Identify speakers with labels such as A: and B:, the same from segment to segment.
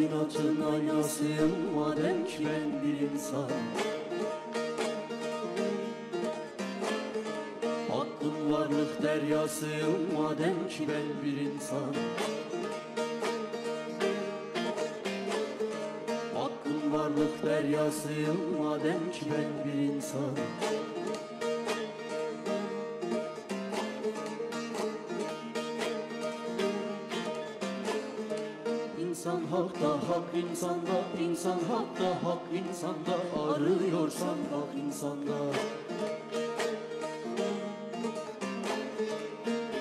A: Kainatın aynasıyım madem ki ben bir insan. Hakkın varlık deryasıyım madem ki ben bir insan. Hakkın varlık deryasıyım madem ki ben bir insan İnsan hakta hak insanda insan hakta hak. İnsanda Arıyorsan bak insanda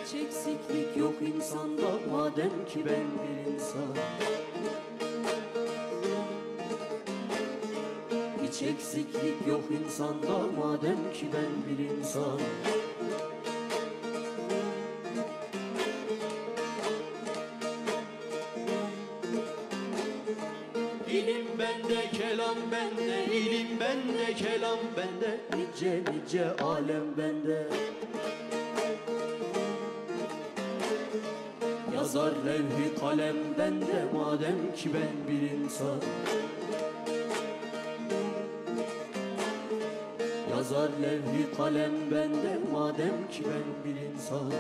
A: Hiç eksiklik yok insanda madem ki ben bir insan. Hiç eksiklik yok insanda madem ki ben bir insan İlim bende, kelam bende, ilim bende, kelam bende. Nice nice alem bende. Yazar levhi kalem bende madem ki ben bir insan. Yazar levhi kalem bende madem ki ben bir insan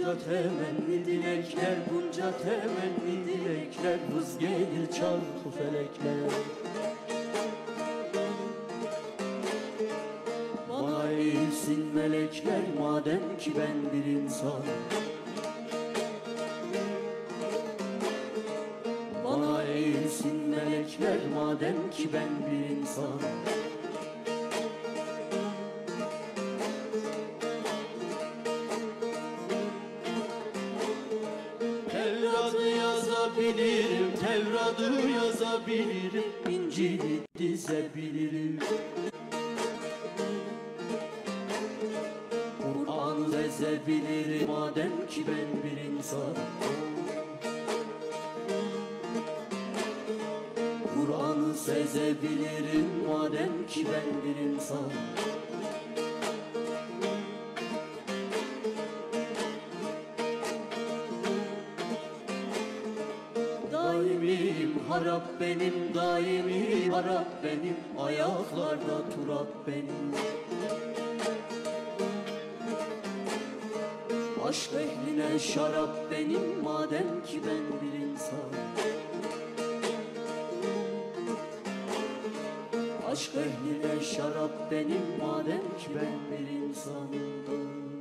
A: Bunca temenni dilekler, bunca temenni dilekler Hız gelir çarpı felekler. Bana eğilsin melekler madem ki ben bir insan. Bana eğilsin melekler madem ki ben bir insan yazabilirim, Tevrat'ı yazabilirim İncil'i dizebilirim. Kur'an'ı ezebilirim madem ki ben bir insan Kur'an'ı sezebilirim madem ki ben bir insan harap benim, daimi harap benim Ayaklarda turap benim. Aşk ehline şarap benim madem ki ben bir insan. Aşk ehline şarap benim madem ki ben bir insanım